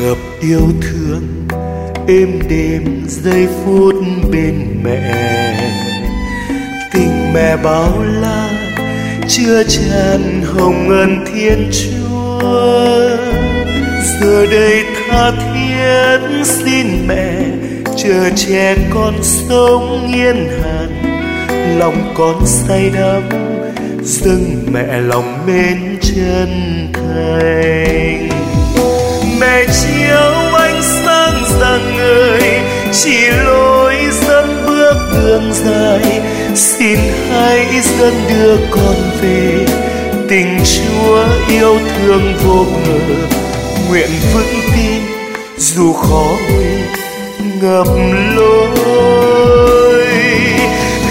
ngập yêu thương, êm đêm giây phút bên mẹ. Tình mẹ bao la, chưa tràn hồng ân thiên chúa. Giờ đây tha thiết xin mẹ, chờ trẻ con sống yên hàn lòng con say đắm, dâng mẹ lòng mến chân thành mẹ chiếu ánh sáng rạng người, chỉ lối dẫn bước đường dài. Xin hãy dẫn đưa con về, tình chúa yêu thương vô bờ. Nguyện vững tin, dù khó nguy, ngập lối.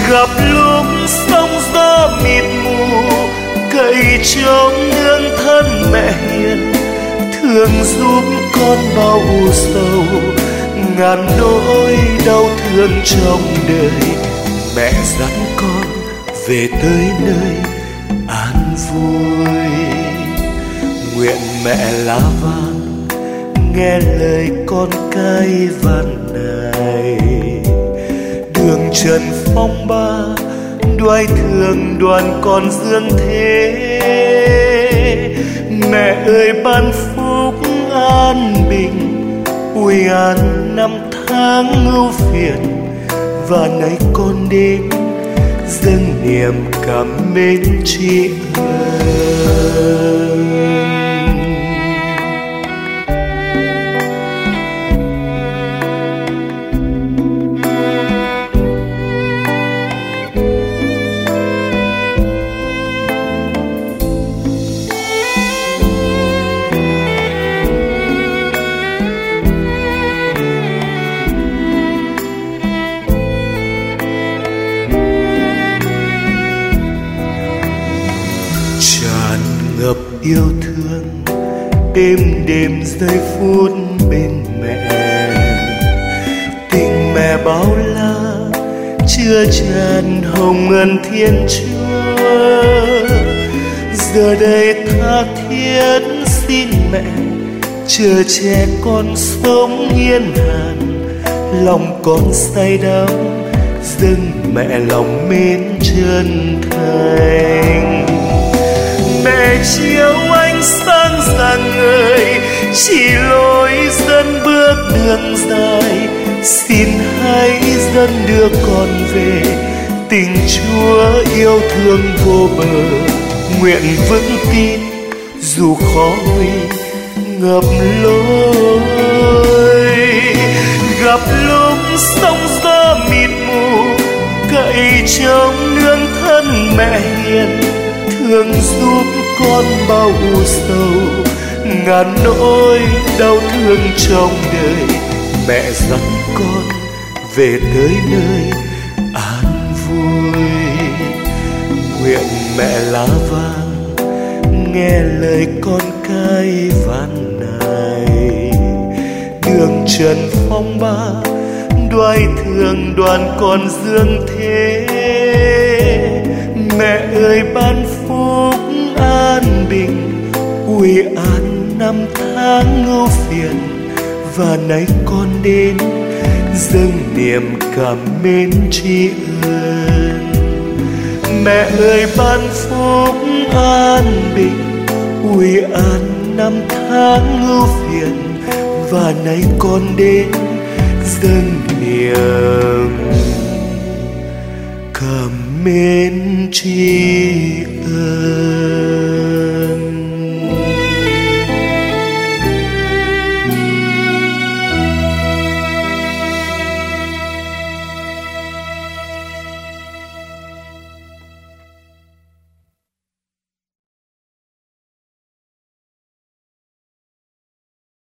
Gặp lúc sóng gió mịt mù, cậy trống nương thân mẹ thương giúp con bao u sầu, ngàn nỗi đau thương trong đời. Mẹ dắt con về tới nơi an vui. Nguyện mẹ lá vàng nghe lời con cay van này. Đường trần phong ba đoái thương đoàn con dương thế. Mẹ ơi ban phúc an bình. Uy an năm tháng ưu phiền và nay con đến dâng niềm cảm mến tri ân. Ngập yêu thương, đêm đêm giây phút bên mẹ. Tình mẹ bao la, chưa tràn hồng ngân thiên chúa. Giờ đây tha thiết xin mẹ, chờ trẻ con sống yên hàn. Lòng con say đắm, dâng mẹ lòng mến chân thành mẹ chiếu ánh sáng rạng ngời chỉ lối dẫn bước đường dài. Xin hãy dẫn đưa con về, tình chúa yêu thương vô bờ. Nguyện vững tin, dù khó nguy, ngập lối. Gặp lúc sóng gió mịt mù, cậy trong nương thân mẹ hiền, thương giúp con bao u sầu, ngàn nỗi đau thương trong đời. Mẹ dẫn con về tới nơi an vui. Nguyện mẹ lá vàng nghe lời con cái van này đường trần phong ba đoái thương đoàn còn dương thế. Mẹ ơi ban phúc bình. Quy an năm tháng ưu phiền, và nay con đến. Dâng niềm cảm mến tri ân. Mẹ ơi, ban phúc an bình. Quy an năm tháng ưu phiền, và nay con đến. Dâng niềm cảm mến tri ân.